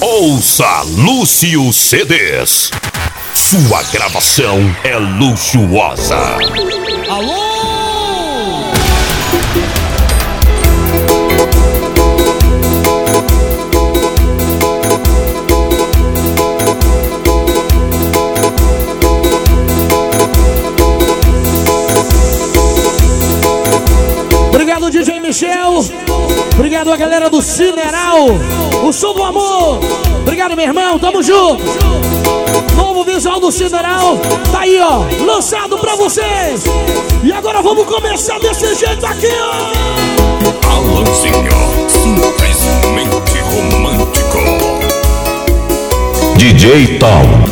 Ouça Lúcio CDs. Sua gravação é luxuosa. Alô! Obrigado, DJ Michel. Obrigado a galera do Cineral. O som do amor. Obrigado, meu irmão. Tamo junto. Novo visual do Cineral. Tá aí, ó. Lançado pra vocês. E agora vamos começar desse jeito aqui, ó. Alanzinho, simplesmente romântico. DJ Tom.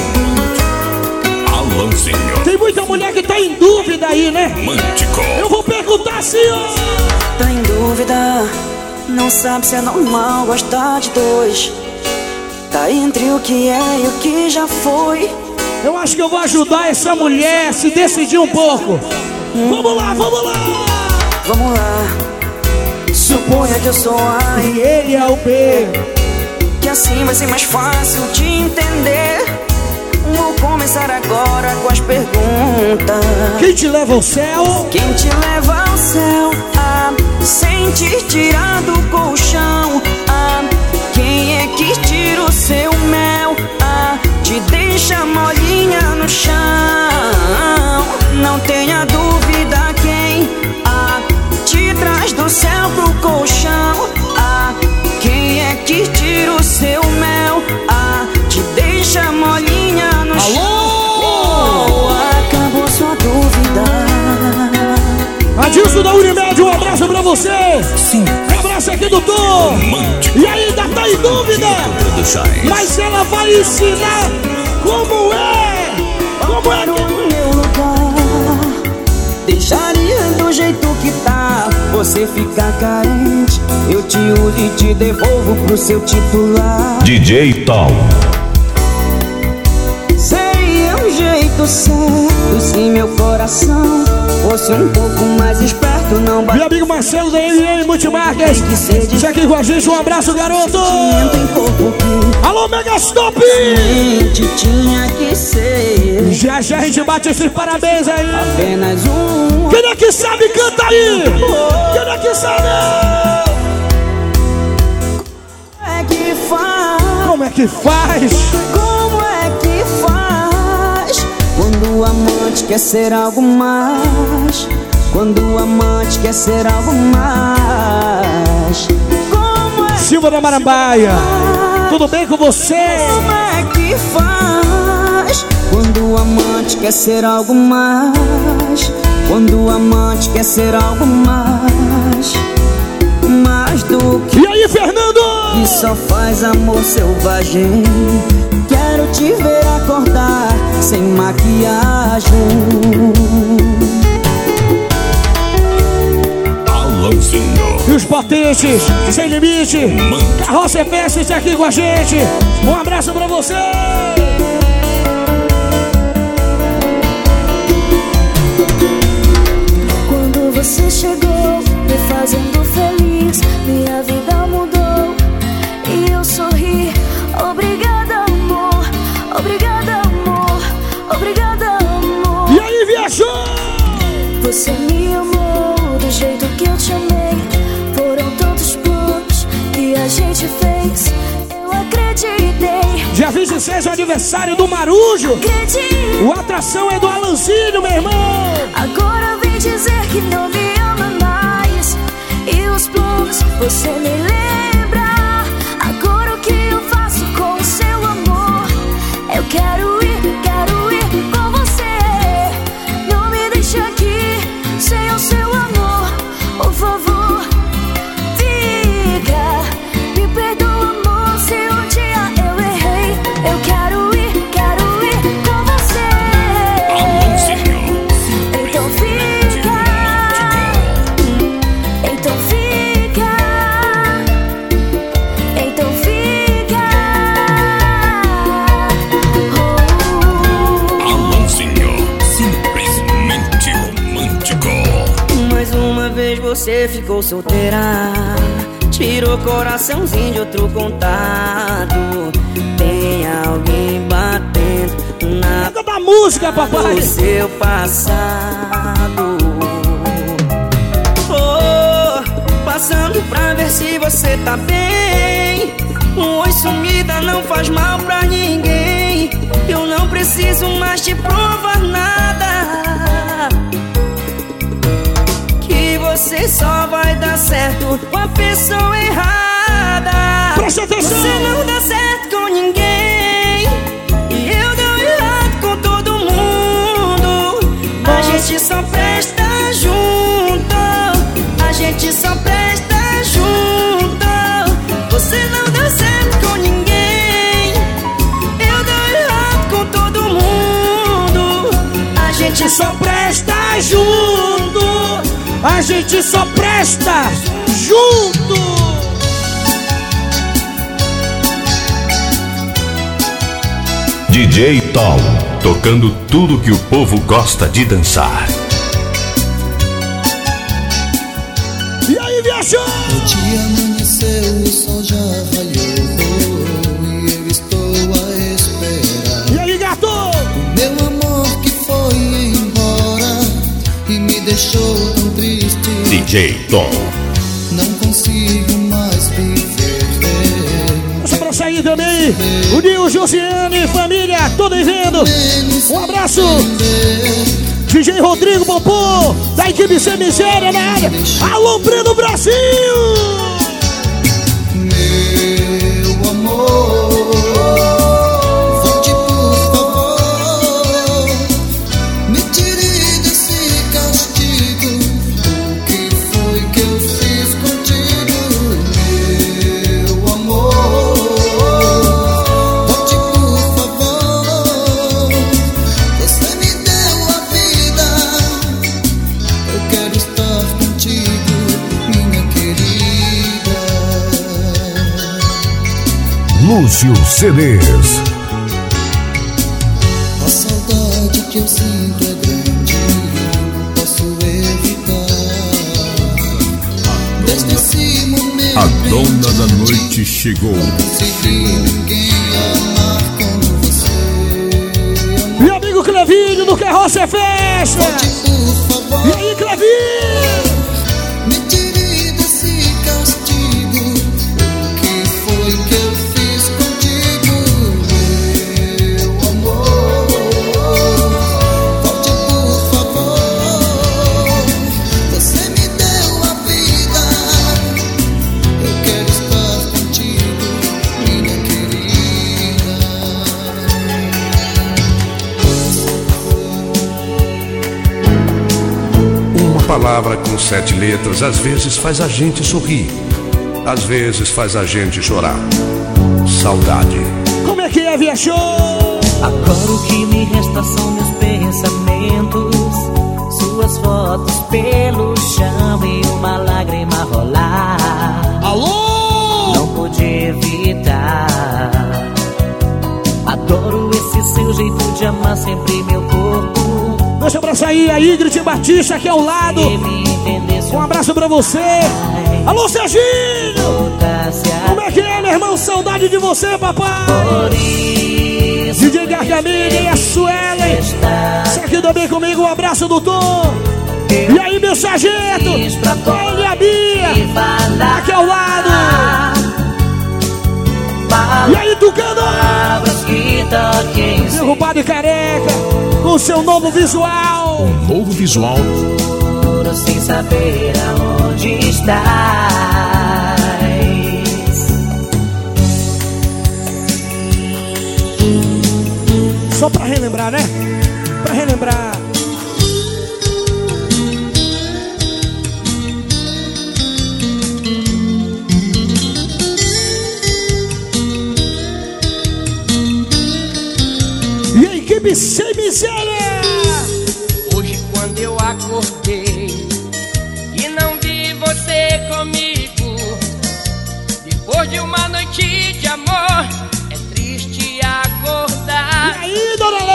Romântico. Alanzinho, Tem muita mulher que tá em dúvida aí, né? Eu vou perguntar assim, ó. Tá em dúvida, não sabe se é normal gostar de dois. Tá entre o que é e o que já foi. Eu acho que eu vou ajudar essa mulher a se decidir um pouco. Vamos lá, vamos lá! Vamos lá. Suponha que eu sou A E ele é o B. que assim vai ser mais fácil de entender. Vou começar agora com as perguntas. Quem te leva ao céu? Quem te leva ao céu a sentir tirar do colchão? A quem é que tira o seu mel? Te deixa molinha no chão? Não tenha dúvida quem a te traz do céu pro colchão? A quem é que tira o seu mel? A te deixa molinha no chão? Alô! Acabou sua dúvida. Adilson da Unimed, um abraço pra você. Um abraço aqui do Tom. E ainda tá em dúvida. Mas ela vai ensinar como é. Como é no que... meu lugar Deixaria do jeito que tá Você fica carente Eu te uso e te devolvo pro seu titular DJ Tom. Seria um jeito certo Se meu coração fosse um pouco mais esperto Não Meu amigo Marcelo da NN Multimarcas. Isso aqui com a gente, um abraço, garoto. Alô, Megastop! Já já a gente bate esses parabéns aí. Apenas um Quem é que sabe, canta aí! Quem é que sabe? é Como é que faz? Como é que faz quando o amante quer ser algo mais? Quando o amante quer ser algo mais? Como é Silva da Marambaia, tudo bem com você? Como é que faz quando o amante quer ser algo mais? Quando o amante quer ser algo mais? Mais do que E aí, Fernando? que só faz amor selvagem. Quero te ver acordar sem maquiagem. E os potentes, sem limite. Carroça Peças aqui com a gente. Um abraço pra você. Quando você chegou, me fazendo feliz, minha vida fez, eu acreditei. Dia 26 é o aniversário do Marujo. Acreditei. O atração é do Alanzinho, meu irmão. Agora vem dizer que não me ama mais. E os planos você me lembra. Você ficou solteira. Tirou coraçãozinho de outro contato. Tem alguém batendo na Toca da música, papai. do seu passado. Oh, passando pra ver se você tá bem. Um oi sumida não faz mal pra ninguém. Eu não preciso mais te provar nada você só vai dar certo com a pessoa errada. Presta atenção. Você não dá certo com ninguém. E eu dou errado com todo mundo. A gente só presta junto. A gente só presta junto. Você não dá certo com ninguém. Eu dou errado com todo mundo. A gente só presta junto. A gente só presta junto. DJ Tal. Tocando tudo que o povo gosta de dançar. E aí, viajou? O dia amanheceu, o sol já raiou E eu estou a esperar E aí, gato? Meu amor que foi embora E me deixou DJ Tom. Não consigo mais viver Essa pra sair também. O Nil, Josiane, família, todos vendo. Um abraço. DJ Rodrigo Popô, da equipe Sem Miséria na área. Alô, Breno Brasil! Lúcio CDs. A saudade que eu sinto é grande, não posso evitar. Desde esse momento, A dona da noite chegou. não consegui ninguém amar como você. Meu amigo Clevinho do Carroça é Festa! Volte, por favor, E aí, Clevinho? Palavra com sete letras às vezes faz a gente sorrir, às vezes faz a gente chorar. Saudade. Como é que é, viajou? Agora o que me resta são meus pensamentos, suas fotos pelo chão e uma lágrima rolar. Alô? Não pude evitar. Adoro esse seu jeito de amar sempre meu força pra sair. A Ingrid Batista aqui ao lado. Um abraço pra você. Alô, Serginho! Como é que é, meu irmão? Saudade de você, papai! DJ Gargamini e a Suelen. Isso aqui também comigo. Um abraço do Tom. E aí, meu sargento? Ele e a Bia. Aqui ao lado. E aí, Tucano? Derrubado e careca seu novo visual. Um novo visual. Juro sem saber aonde estás. Só pra relembrar, né? Pra relembrar. E a equipe sem miséria! Hoje quando eu acordei e não vi você comigo, depois de uma noite de amor, é triste E acordar. aí, dona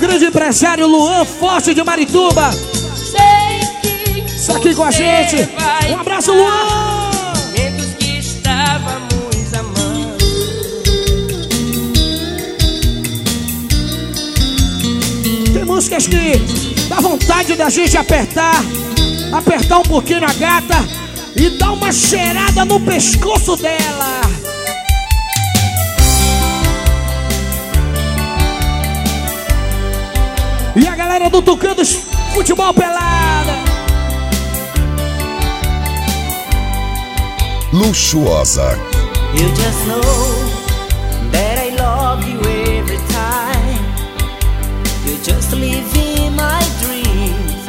grande empresário Luan Forte de Marituba. Está aqui com a gente. Um abraço, Luan! Tem músicas que dá vontade da gente apertar, apertar um pouquinho a gata e dar uma cheirada no pescoço dela. Galera do Tucanos Futebol Pelada. Luxuosa. You just know that I love you every time. You just live in my dreams.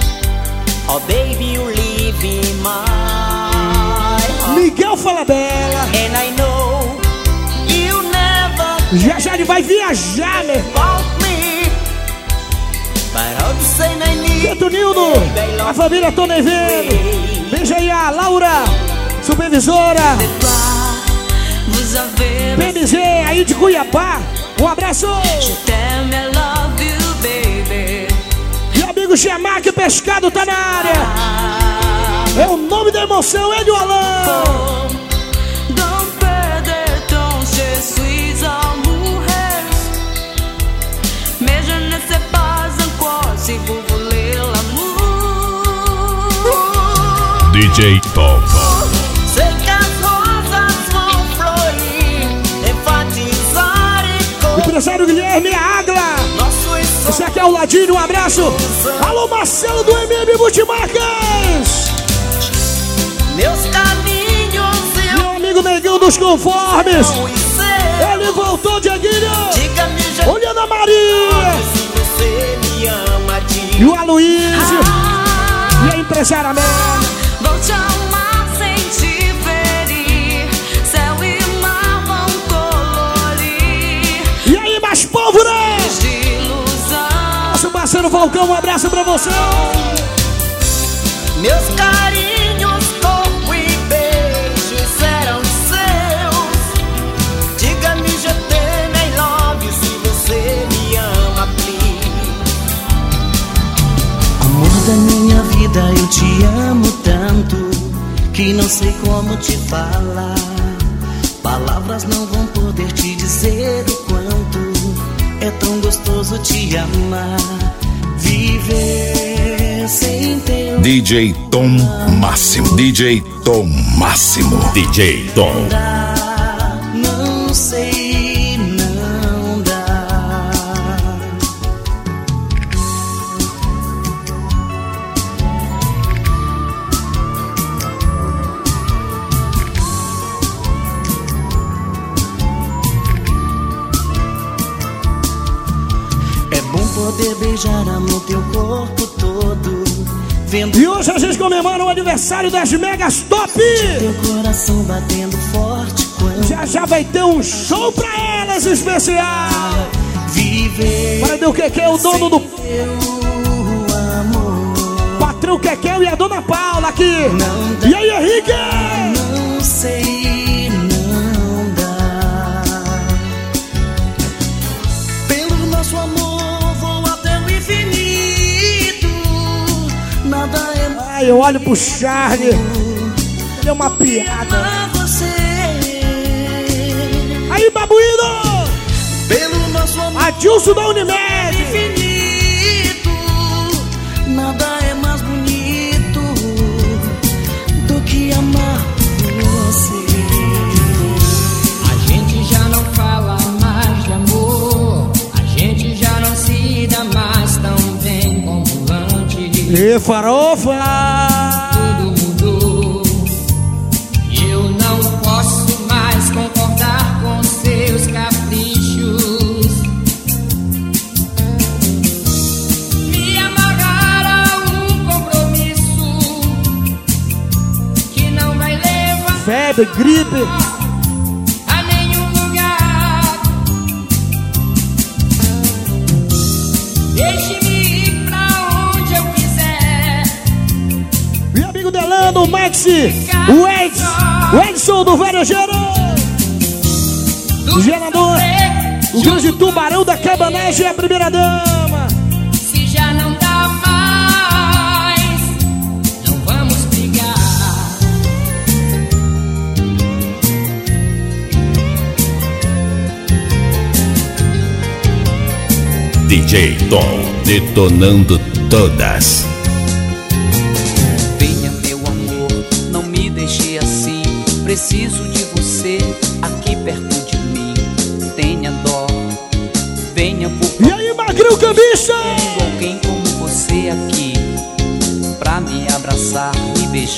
Oh, baby, you live in my. Miguel Falabella. And I know you never Já já ele vai viajar, né? want Beto Nildo, a família Tô Nevendo. Aí a Laura, supervisora. PMZ aí de Cuiabá. Um abraço. E amigo Gemac Pescado tá na área. É o nome da emoção, ele o Alan. DJ Tom. Sei que as rosas vão florir, enfatizar e Empresário Guilherme Agla. Esse aqui é o Ladinho, um abraço. Alô Marcelo do MM Multimarcas. meus caminhos e Meu amigo Neguinho dos Conformes. Ele voltou, Dieguinho. Diga-me já Olhando a Maria. se você me ama E o Aloysio. E a empresária Mel. Nosso parceiro Falcão, um abraço pra você. meus carinhos, corpo e beijos serão seus. Diga-me tem I love se você me ama, please. Amor da minha eu te amo tanto que não sei como te falar. Palavras não vão poder te dizer o quanto é tão gostoso te amar. Viver sem teu DJ Tom Máximo. DJ Tom Máximo. DJ Tom. Beijar no teu corpo todo, vendo E hoje a gente comemora o aniversário das Megas Top. teu coração batendo forte quando Já já vai ter um show pra elas especial. viver Para o que é o dono do patrão Kekel e a dona Paula aqui. E aí, Henrique? Não sei, Ai, eu olho pro Charlie. Ele é uma piada. Aí, babuíno! Pelo nosso amor Adilson da Unimed. E farofa! Tudo mudou. E eu não posso mais concordar com seus caprichos. Me amarrar a um compromisso que não vai levar Febre, gripe. Amigo Delano, o Maxi, o Ed, o Edson do Varejeiro, o gerador, o grande tubarão da cabanagem e a primeira dama. Se já não dá mais, não vamos brigar. DJ Tom, detonando todas.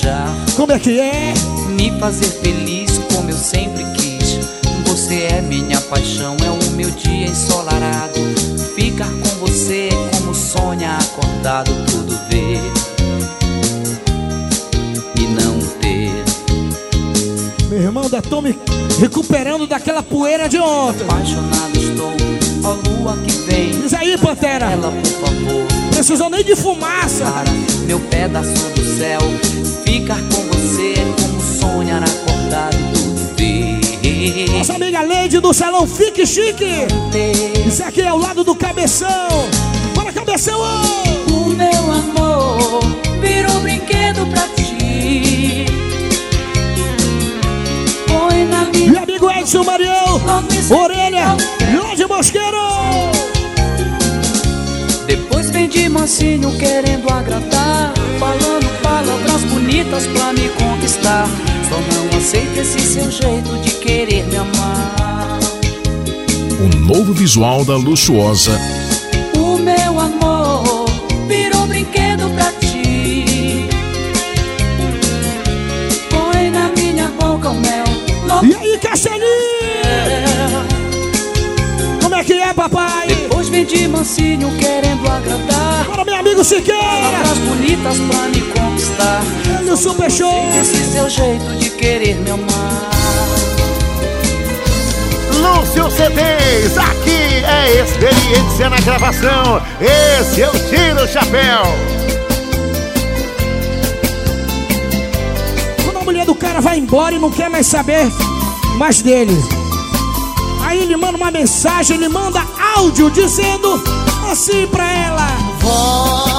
Beijar, Como é que é? me fazer feliz como eu sempre quis. Você é minha paixão, é o meu dia ensolarado. Ficar com você é como sonha acordado, tudo ver e não ter. Meu irmão da Tommy recuperando daquela poeira de ontem. Apaixonado estou, ó lua que vem. Diz aí, Pantera. Ela, por favor, Precisou nem de fumaça. para meu pedaço do céu. Ficar com você é como sonhar acordado, tudo ver. Nossa amiga Lady do salão Fique Chique. Isso aqui é o lado do cabeção. Bora, cabeção! ô! o meu amor virou brinquedo pra ti. Põe na minha Meu amigo Edson Marião. Orelha. Jorge Mosqueiro. De mansinho querendo agradar Falando palavras bonitas pra me conquistar Só não aceito esse seu jeito de querer me amar O novo visual da luxuosa O meu amor virou brinquedo pra ti Põe na minha boca o mel E aí, Castelinho? Como é que é, papai? Vem de mansinho querendo agradar Bora, meu amigo Siqueira. Palavras bonitas pra me conquistar Ele o Super Show. Esse seu jeito de querer me amar Lúcio CDs, aqui é experiência na gravação. Esse eu tiro o chapéu. Quando a mulher do cara vai embora e não quer mais saber mais dele. Aí ele manda uma mensagem, ele manda áudio dizendo assim pra ela. Volta,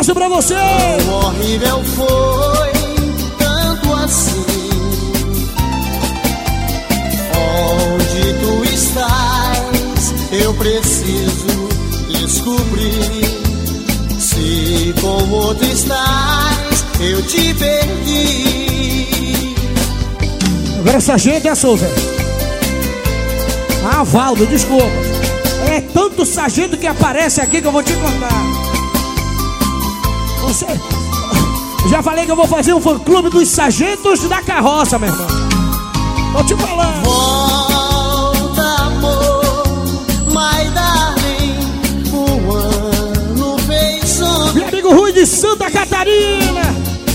abraço pra você. O horrível foi tanto assim. Onde tu estás, eu preciso descobrir. Se com outro estás, eu te perdi. Agora essa gente é Souza. Ah, Valdo, desculpa. É tanto sargento que aparece aqui que eu vou te contar. Você. Já falei que eu vou fazer um fã-clube dos sargentos da carroça, meu irmão. Tô te falando. Volta, amor, my darling, um ano fez sonho. Meu amigo Rui de Santa Catarina.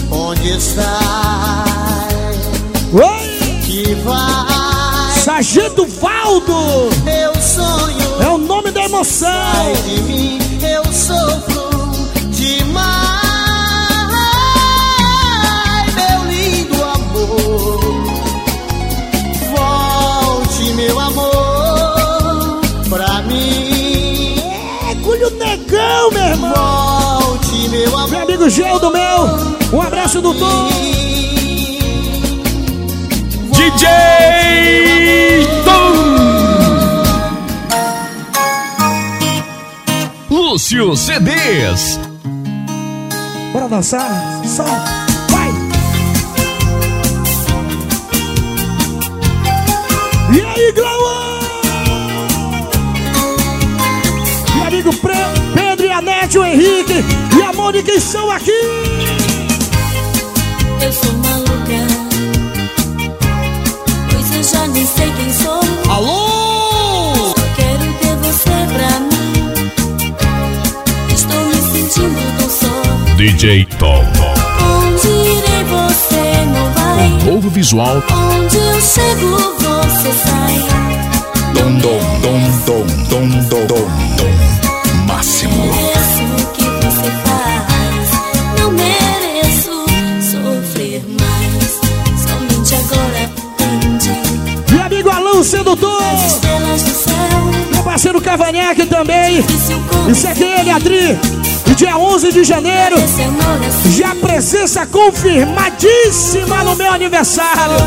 Onde está? Oi! Que vai? Sargento Valdo. Meu sonho É o nome da emoção. sai de mim, eu sofro Cunho Negão, meu irmão. Volte, meu amor. Meu amigo Geldo meu. Um abraço do Tom. DJ Tom. Lúcio CDs. Bora dançar? Só. Vai! E aí, Glauão? Pedro e a Nete, o Henrique e a Mônica estão aqui. Eu sou maluca, pois eu já nem sei quem sou. Alô? Só quero ter você pra mim. Estou me sentindo tão só. DJ Tom. Onde irei, você não vai. Novo visual. Onde eu chego, você sai. Dom, dom, dom, dom, dom, dom, dom, dom. Máximo. Mereço o que você faz. Não mereço sofrer mais. Somente agora entendi. Meu amigo Alão Sedutor. As estrelas do céu. Meu parceiro Cavanhaque também. Isso é ele, Adri. E dia 11 de janeiro, assim. já presença confirmadíssima no meu aniversário.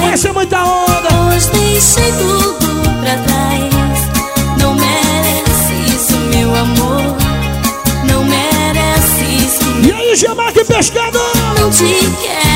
Vai ser muita onda. Pois deixei tudo pra trás. E aí, Gemac Pescador? Não te quero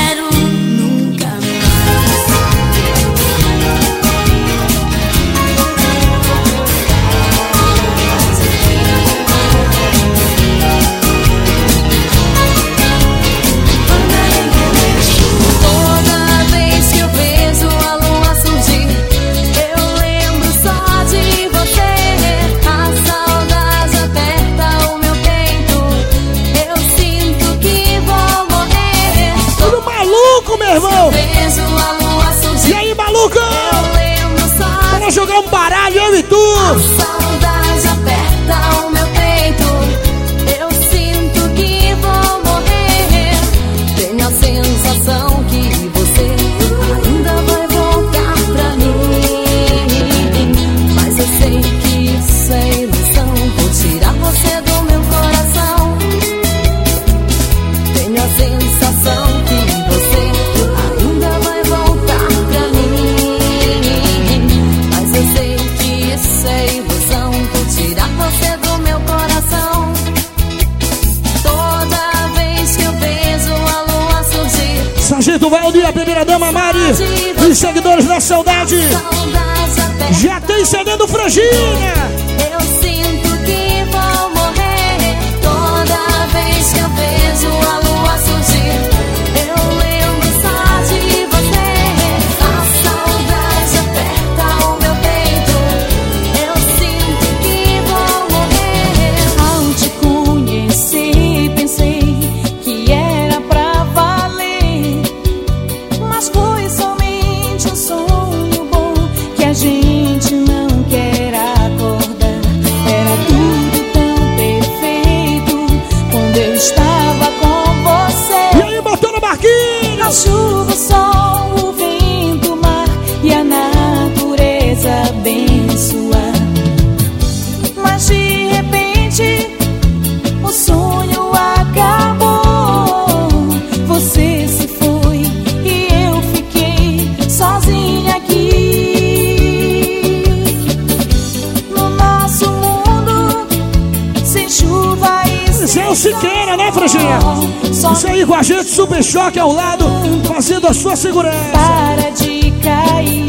Isso aí com a gente, super choque ao lado, fazendo a sua segurança. Para de cair.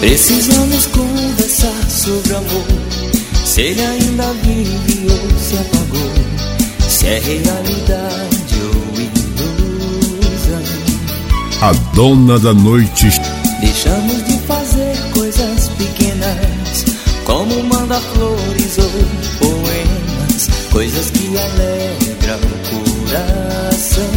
Precisamos conversar sobre amor. Será Se é realidade ou ilusão. A dona da noite. Deixamos de fazer coisas pequenas, como mandar flores ou poemas, coisas que alegram o coração.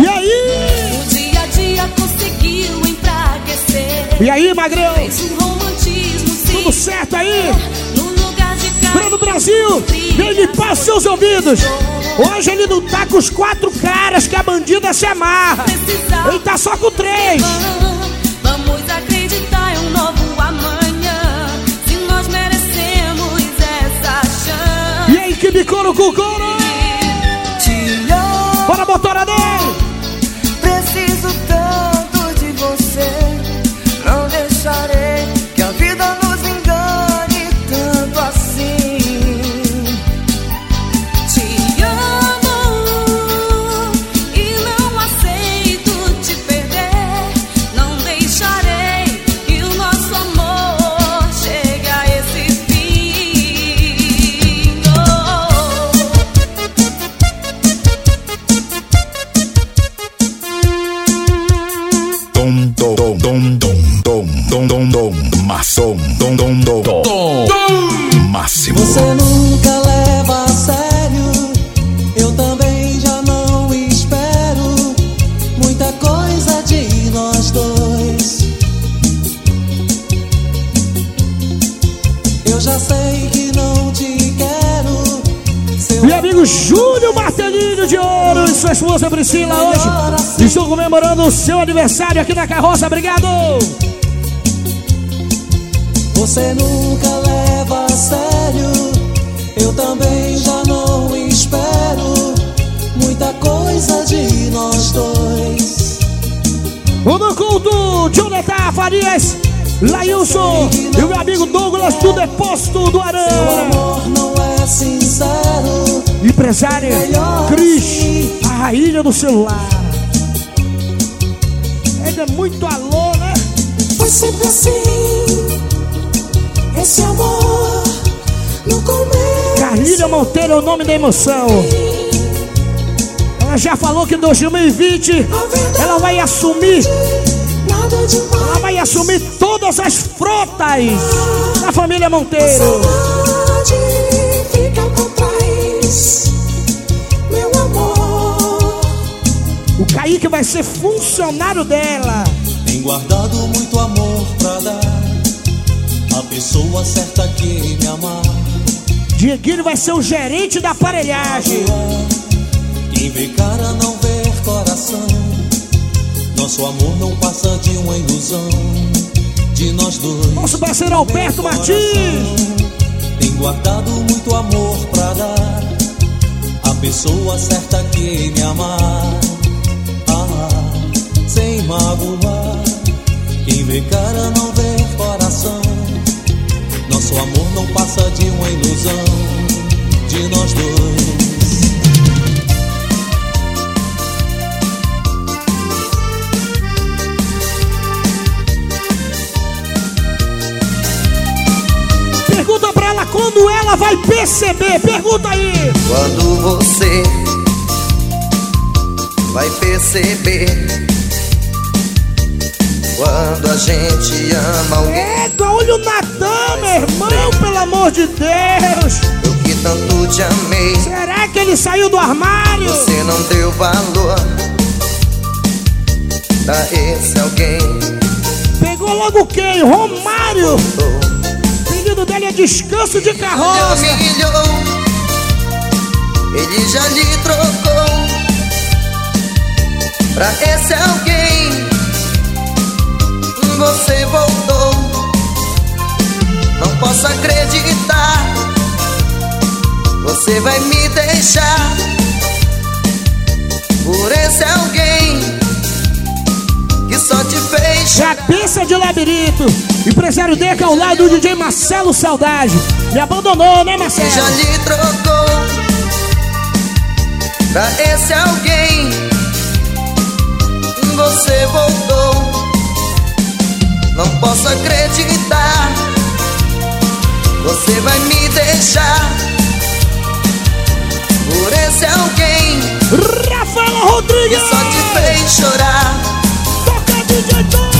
E aí? O dia a dia conseguiu enfraquecer. E aí, Magrão? Fez um romantismo. Tudo certo aí? Brasil, vem limpar seus ouvidos. Hoje ele não tá com os quatro caras que a bandida se amarra. Ele tá só com três. Vamos acreditar em um novo amanhã. Se nós merecemos essa chance. E aí, que bicoro com amo, Bora, motora maçom, dom, dom, dom, dom, máximo. Você nunca leva a sério, eu também já não espero muita coisa de nós dois. Eu já sei que não te quero. Meu amigo Júlio Martelinho de Ouro e sua esposa Priscila hoje estão comemorando o seu aniversário aqui na carroça. Obrigado! Você nunca leva a sério, eu também já não espero muita coisa de nós dois. O do culto, Jonathan Farias, Lailson e o meu amigo Douglas do Depósito do Seu Arana. amor não é sincero, Empresária Cris, a rainha do celular. Ele é muito alô, né? foi sempre Monteiro é o nome da emoção. Ela já falou que em 2020 ela vai assumir, ela vai assumir todas as frotas da família Monteiro. O Kaique vai ser funcionário dela. Tem guardado muito amor pra dar. A pessoa certa que me amar. Dieguinho vai ser o gerente da aparelhagem. Quem vê cara não vê coração. Nosso amor não passa de uma ilusão. De nós dois. Nosso parceiro Alberto Martins. Tem guardado muito amor pra dar. A pessoa certa que me amar. Ah, sem magoar. Quem vê cara não vê coração. Nosso amor não passa de uma ilusão. De nós dois. Pergunta pra ela quando ela vai perceber. Pergunta aí. Quando você vai perceber quando a gente ama alguém Égua, olha o Natan, meu irmão, pelo amor de Deus. eu que tanto te amei Será que ele saiu do armário? você não deu valor pra esse alguém Pegou logo quem? Romário. O pedido dele é descanso de Ele carroça. humilhou ele já lhe trocou pra esse alguém você voltou não posso acreditar você vai me deixar por esse alguém que só te fez Cabeça de labirinto. Empresário Deca ao lado do DJ Marcelo Saudade. Me abandonou, né, que já Marcelo? lhe trocou pra esse alguém você voltou Não posso acreditar. Você vai me deixar por esse alguém Rafaela Rodrigues! que só te fez chorar. Toca DJ Tom!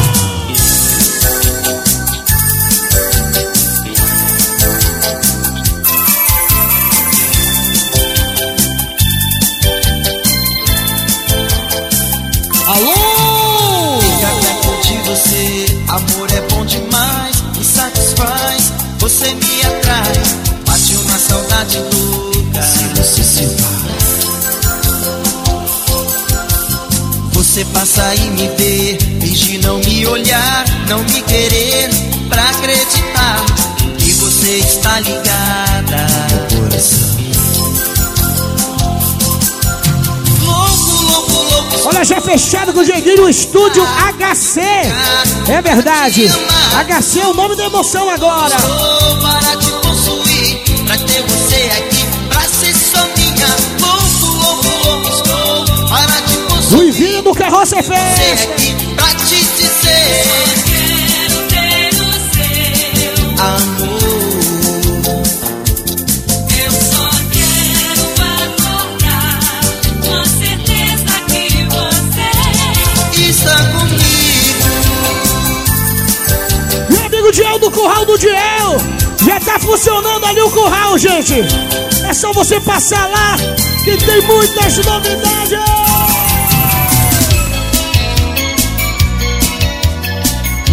Passa e me vê, finge não me olhar, não me querer, pra acreditar que você está ligada. Meu coração. Louco, louco, louco. Olha, já fechado com o Dieguinho, o estúdio HC. É verdade. HC é o nome da emoção agora. Estou para te possuir, pra ter você aqui, pra ser só minha. Louco, louco, louco, estou para te possuir. Luizinho do Carroça é Você Festa. aqui, pra te dizer. Amor, Eu só quero acordar com certeza que você está comigo. Meu amigo Diel do Curral do Diel. Já tá funcionando ali o curral, gente. É só você passar lá que tem muitas novidades.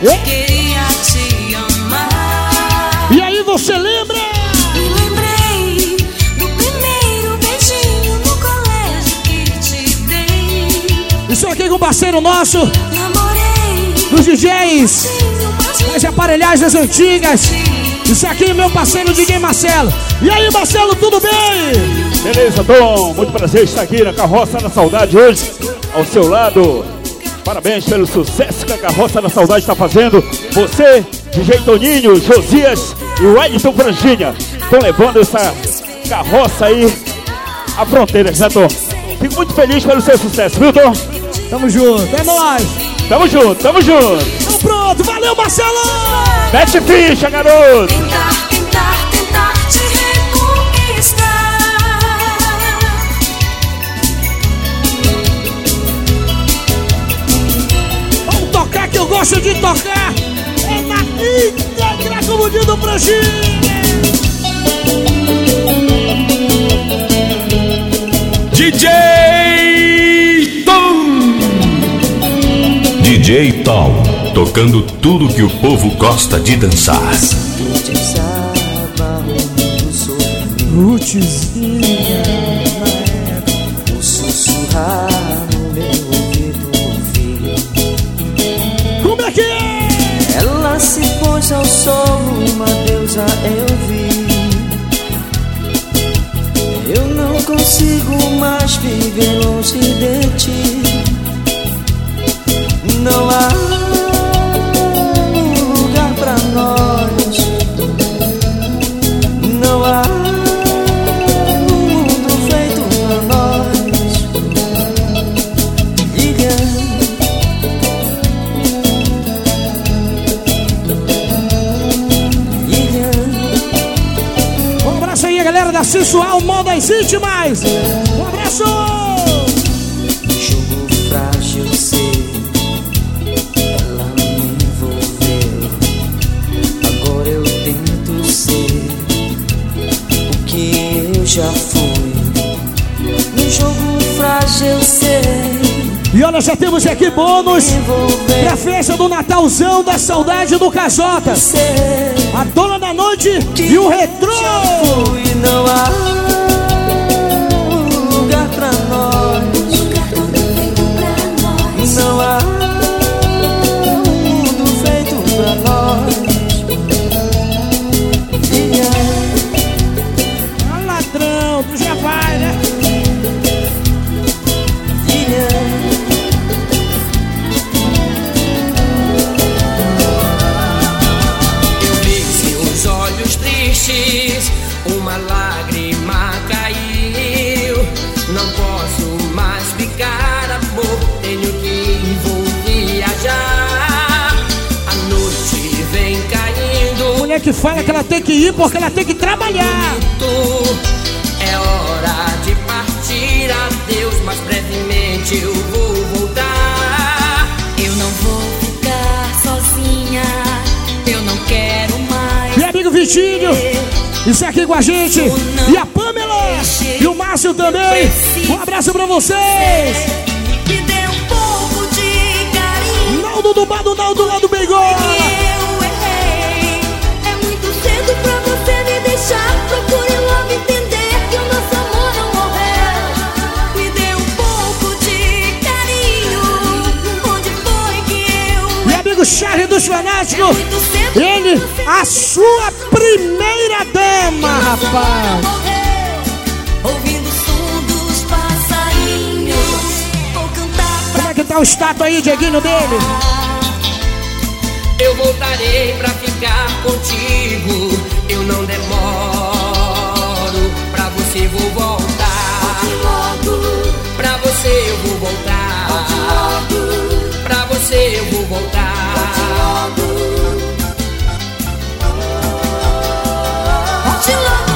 Pensei, queria te amar. E aí você lembra? Me lembrei do primeiro beijinho no colégio que te dei. Isso aqui com um parceiro nosso, Namorei dos DJs, das aparelhagens antigas. Isso aqui é meu parceiro DJ Marcelo. E aí, Marcelo, tudo bem? Beleza, Tom? Muito prazer estar aqui na Carroça da Saudade hoje, ao seu lado. Parabéns pelo sucesso que a Carroça da Saudade está fazendo. Você, DJ Toninho, Josias e o Edson Franginha estão levando essa carroça aí à fronteira, né, Tom? Fico muito feliz pelo seu sucesso, viu, Tom? Tamo junto, é nóis. Tamo junto, tamo junto. Então pronto, valeu, Marcelo! Mete ficha, garoto! Gosto de tocar. É na íntegra, como diz o Franginha. DJ Tom. DJ Tom, tocando tudo que o povo gosta de dançar. Ruthzinha. Consigo mais viver longe de ti. Não há galera da Sensual Modas Íntimas. Um abraço! Jogo frágil sei, ela me envolveu. Agora eu tento ser o que eu já fui. No jogo frágil sei, E olha, já temos aqui bônus pra festa do Natalzão da Saudade do Casota. A dona da noite e o retrô. Fui, que fala que ela tem que ir porque ela tem que trabalhar. É hora de partir, adeus, mas brevemente eu vou voltar. Eu não vou ficar sozinha. Eu não quero mais. Meu amigo Vitinho, isso aqui com a gente. E a Pamela e o Márcio também. Um abraço pra vocês. Me dê um pouco de carinho. Naldo do bar do Naldo lá do Bengola. Cedo Ele, a sua primeira dama, rapaz. Ouvindo o som dos passarinhos. Vou cantar pra Como é que tá o status aí, Dieguinho dele? Eu voltarei pra ficar contigo. Eu não demoro. Pra você vou voltar. logo. Pra você eu vou voltar. Pra você eu vou voltar. Volte logo,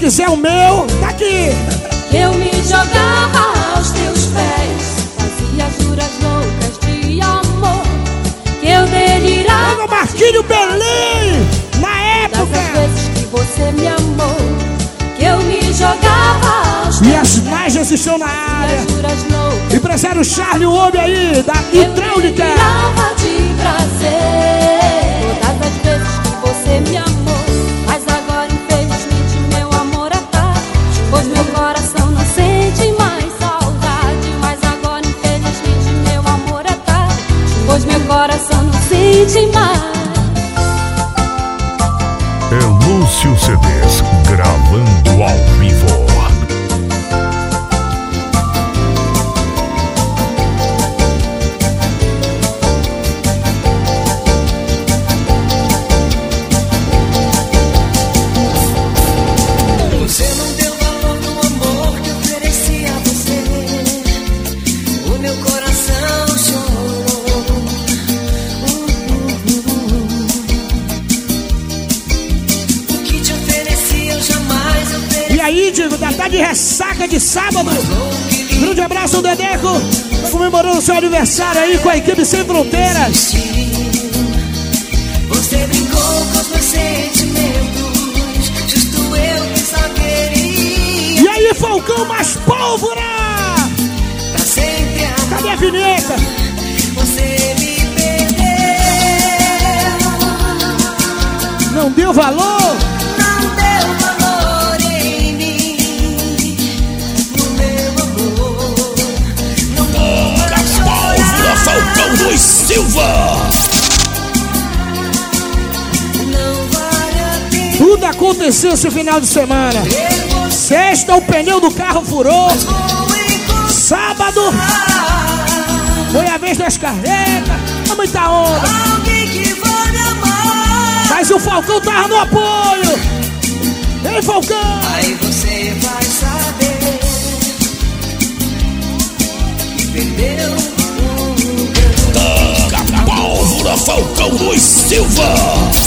quiser o meu, tá aqui. Eu me jogava aos teus pés. Fazia juras loucas de amor. Que eu delirava. Olha o Marquinho Belém, na Das época. vezes que você me amou. Que eu me jogava aos E teus as najas estão na área. Loucas. Empresário Charlie, o homem aí, da Eu hidráulica. delirava de prazer Todas as vezes que você me amou coração não sente mais É Lúcio CDs, gravando ao vivo. De sábado. Grande abraço, Dedeco. Comemorando seu aniversário aí com a equipe Sem Fronteiras. Você brincou com os meus sentimentos. Justo eu que só queria. E aí, Falcão, mais pólvora! Cadê a vinheta? Você me perdeu. Não deu valor? Silva. Tudo aconteceu esse final de semana. Sexta, o pneu do carro furou. Sábado, foi a vez das carretas. Tá muita onda. Mas o Falcão tava no apoio. Ei, Falcão! Aí você vai saber. Que perdeu Pólvora Falcão dos Silva.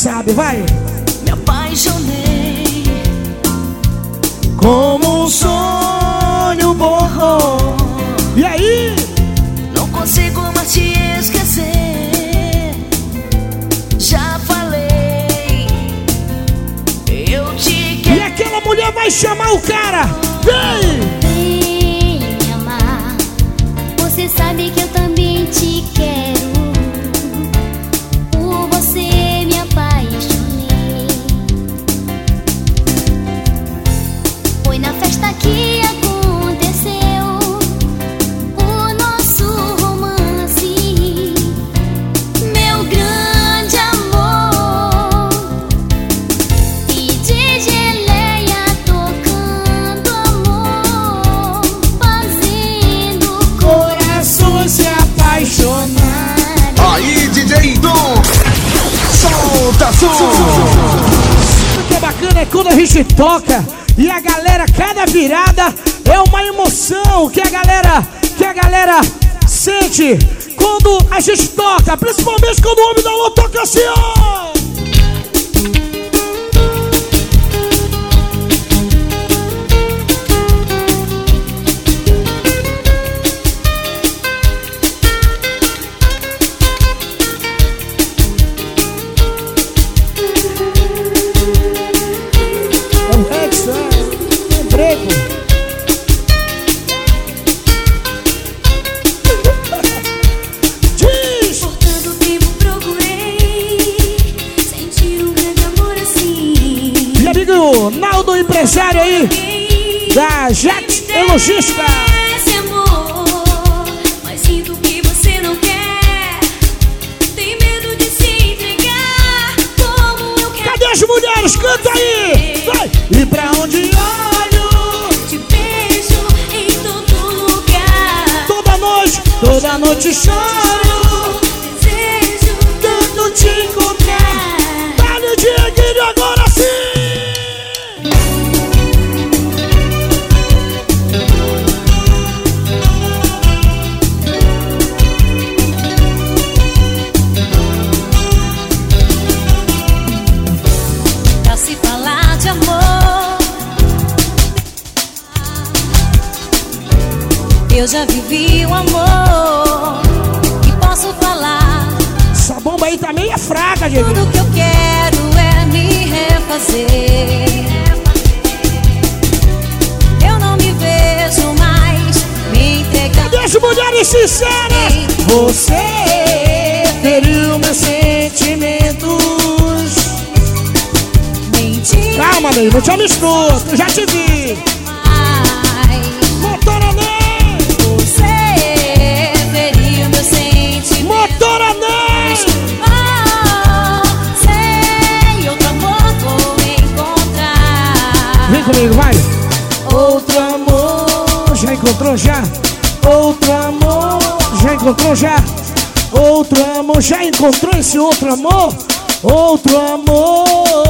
Sabe? Vai! me apaixonei. Como um sonho bom. E aí? Não consigo mais te esquecer. Já falei, eu te quero. E aquela mulher vai chamar o cara! Vem! Vem me amar. Você sabe que eu também te quero. Gente toca e a galera, cada virada é uma emoção que a galera, que a galera sente quando a gente toca, principalmente quando o homem da lua toca assim, ó. Se entregar como eu quero. Cadê as mulheres? Canta aí! Vai! E pra onde olho? Te beijo em todo lugar. Toda noite, toda noite choro. Já vivi um amor e posso falar. Essa bomba aí também é fraca, Diego. Tudo que eu quero é me refazer. Eu não me vejo mais me entregando. Cadê as mulheres sinceras? Você feriu meus sentimentos. Calma, meu, não te mistura, eu já te vi. Comigo, vai! Outro amor, já encontrou já? Outro amor, já encontrou já? Outro amor, já encontrou esse outro amor? Outro amor.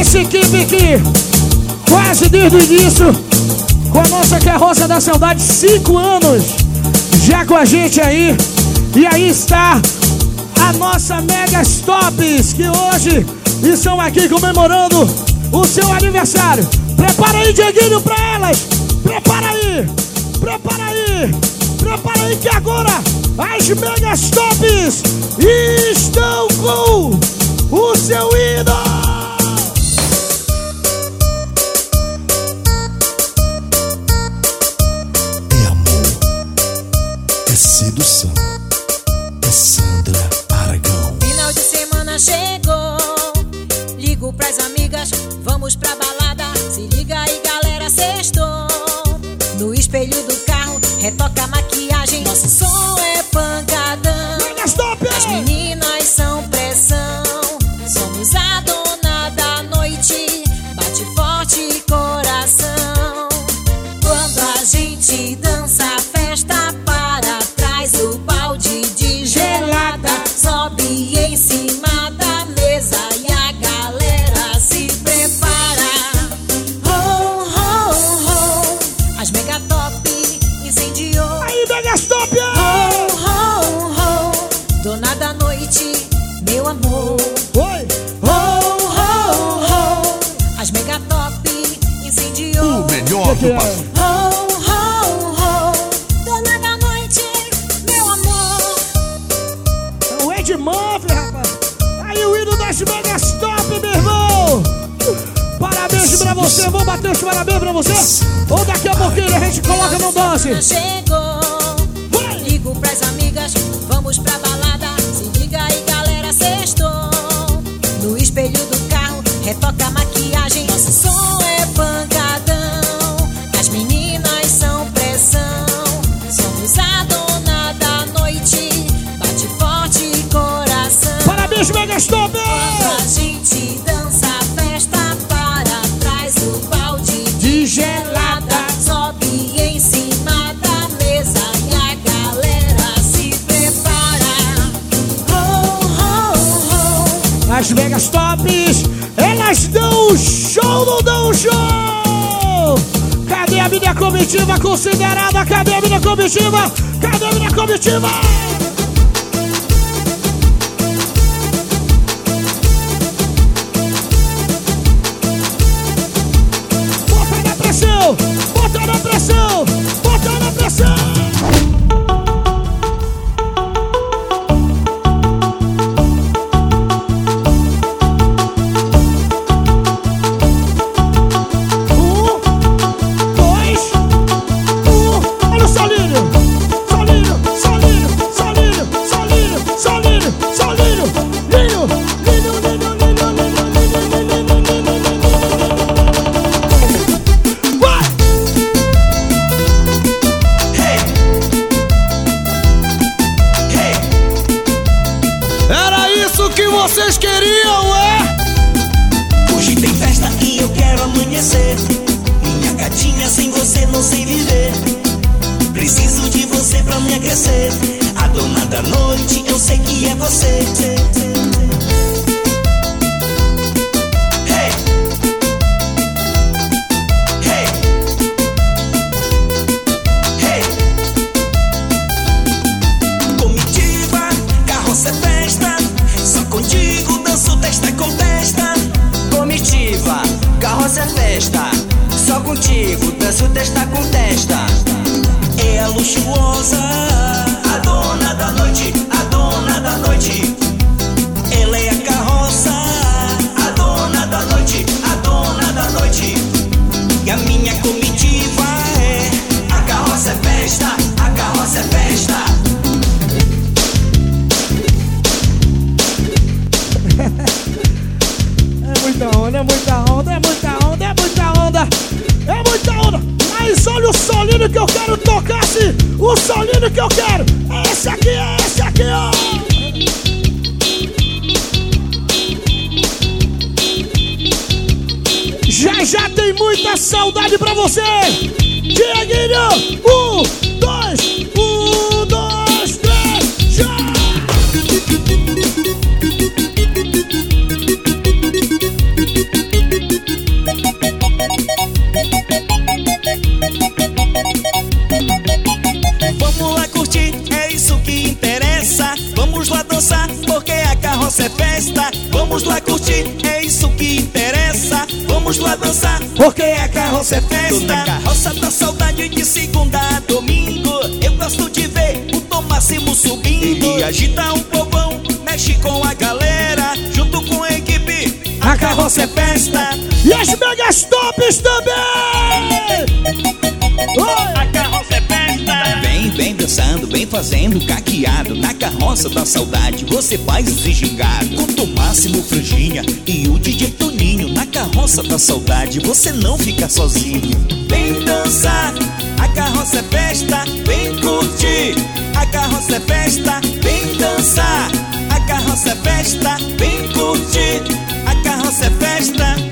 esse equipe aqui, quase desde o início, com a nossa carroça da saudade, cinco anos já com a gente aí. E aí está a nossa Mega Stops, que hoje estão aqui comemorando o seu aniversário. Prepara aí, Dieguinho, pra elas! Prepara aí! Prepara aí! Prepara aí que agora as Mega Stops estão com o seu ídolo! Já tem muita saudade pra você. Dieguinho, um, dançar, porque a carroça é festa. Na carroça da saudade de segunda a domingo. Eu gosto de ver o Tom Máximo subindo. Ele agita um povão, mexe com a galera. Junto com a equipe, a carroça é festa. E as megas tops também! Fazendo caqueado Na carroça da saudade você faz esse gingado Com o Máximo Franjinha e o DJ Toninho Na carroça da saudade você não fica sozinho Vem dançar, a carroça é festa, vem curtir. A carroça é festa, vem dançar. A carroça é festa, vem curtir. A carroça é festa.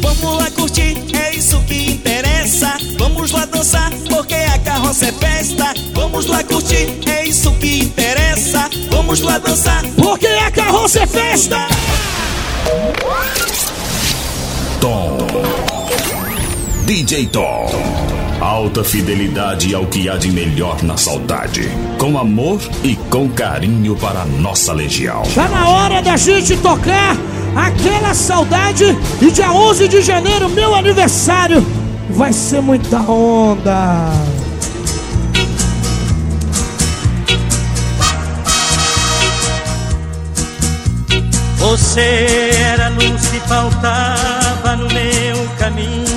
Vamos lá curtir, é isso que interessa. Vamos lá dançar, porque a carroça é festa. Vamos lá curtir, é isso que interessa. Vamos lá dançar, porque a carroça é festa. Tom. DJ Tom. Alta fidelidade ao que há de melhor na saudade. Com amor e com carinho para a nossa legião. Tá na hora da gente tocar aquela saudade. E dia 11 de janeiro, meu aniversário, vai ser muita onda. Você era luz que faltava no meu caminho.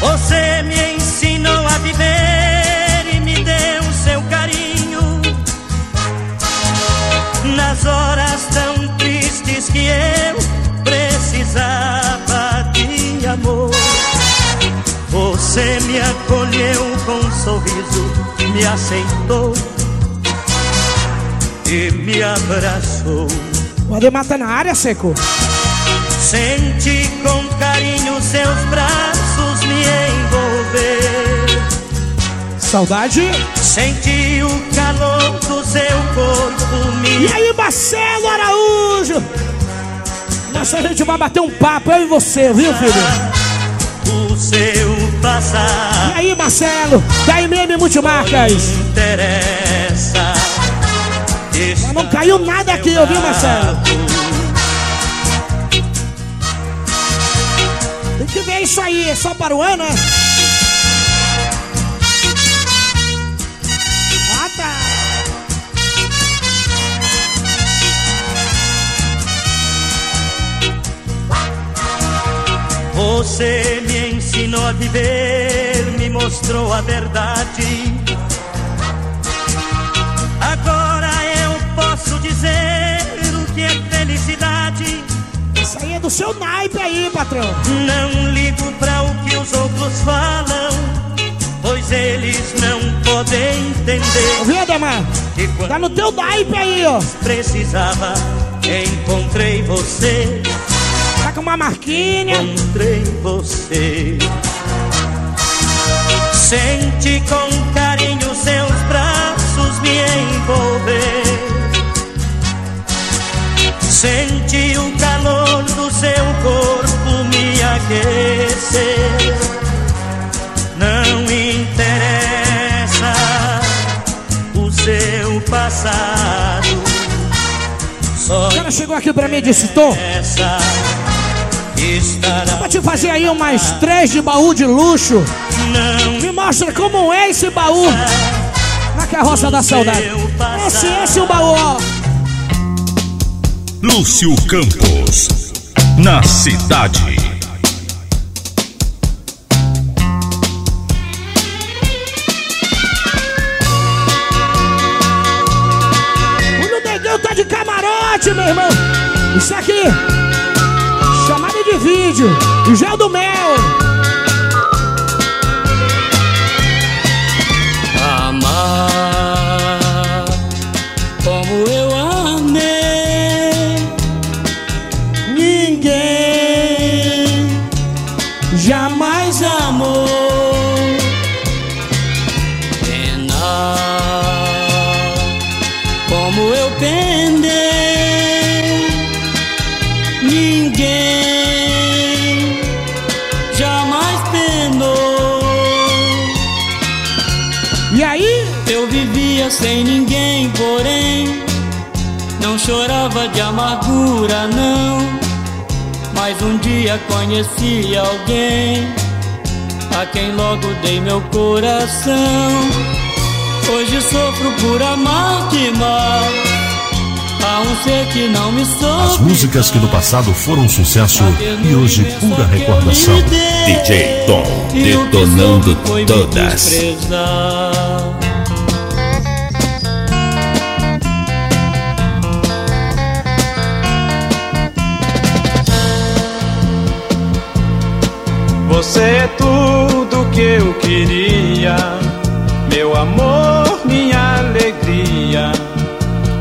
Você me Você me acolheu com um sorriso, me aceitou e me abraçou. O Ademar tá na área, Seco. Senti com carinho seus braços me envolver. Saudade. Senti o calor do seu corpo me. E aí, Marcelo Araújo? Nessa a gente vai bater um papo, eu e você, viu, filho? O seu passar. E aí, Marcelo? Da MM Multimarcas. Interessa. Mas não caiu nada aqui, ouviu, Marcelo? Tem que ver isso aí, é só para o ano, né? Ah, tá. Você me ensinou a viver, me mostrou a verdade. Agora eu posso dizer o que é felicidade. Isso aí é do seu naipe aí, patrão. Não ligo pra o que os outros falam, pois eles não podem entender. Ouviu, Ademar? Tá no teu naipe aí, ó. precisava, encontrei você. Uma marquinha. Encontrei você. Sente com carinho seus braços me envolver. Sente o calor do seu corpo me aquecer. Não interessa o seu passado. Só O cara chegou aqui pra mim e disse, Tom, estará pra te fazer aí umas três de baú de luxo. Me mostra como é esse baú na carroça da saudade. Esse, esse é o baú, ó. Lúcio Campos, na cidade. O negão tá de camarote, meu irmão. Isso aqui, vídeo. Gel do mel. Dia conheci alguém a quem logo dei meu coração. Hoje sofro por amar demais. Há um ser que não me As soube. músicas que no passado foram um sucesso e hoje pura recordação. DJ Tom, que detonando todas. Você é tudo que eu queria, meu amor, minha alegria,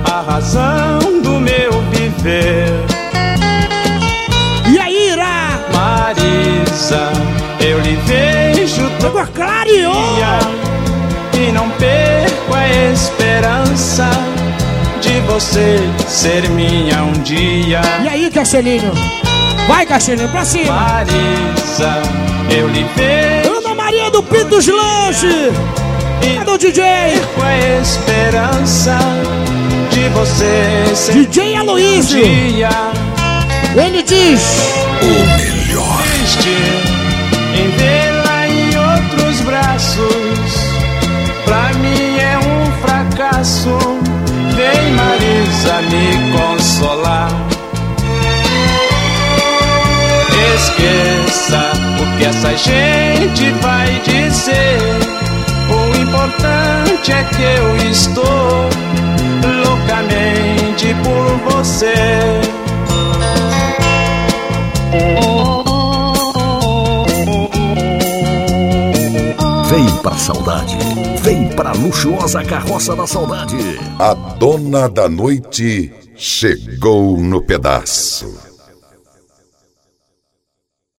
a razão do meu viver. E aí, Ira? Marisa, eu lhe vejo todo dia e não perco a esperança de você ser minha um dia. E aí, Castelinho? Vai, Castelinho, pra cima. Marisa, eu lhe vejo. Ana Maria do Pinto dos Lanches. Cadê o DJ? Com a esperança de você ser DJ Aloysio. um. Ele diz: O melhor. Triste em vê-la em outros braços. Pra mim é um fracasso. Vem, Marisa, me o que essa gente vai dizer. O importante é que eu estou loucamente por você. saudade. Vem pra luxuosa carroça da saudade. A dona da noite chegou no pedaço.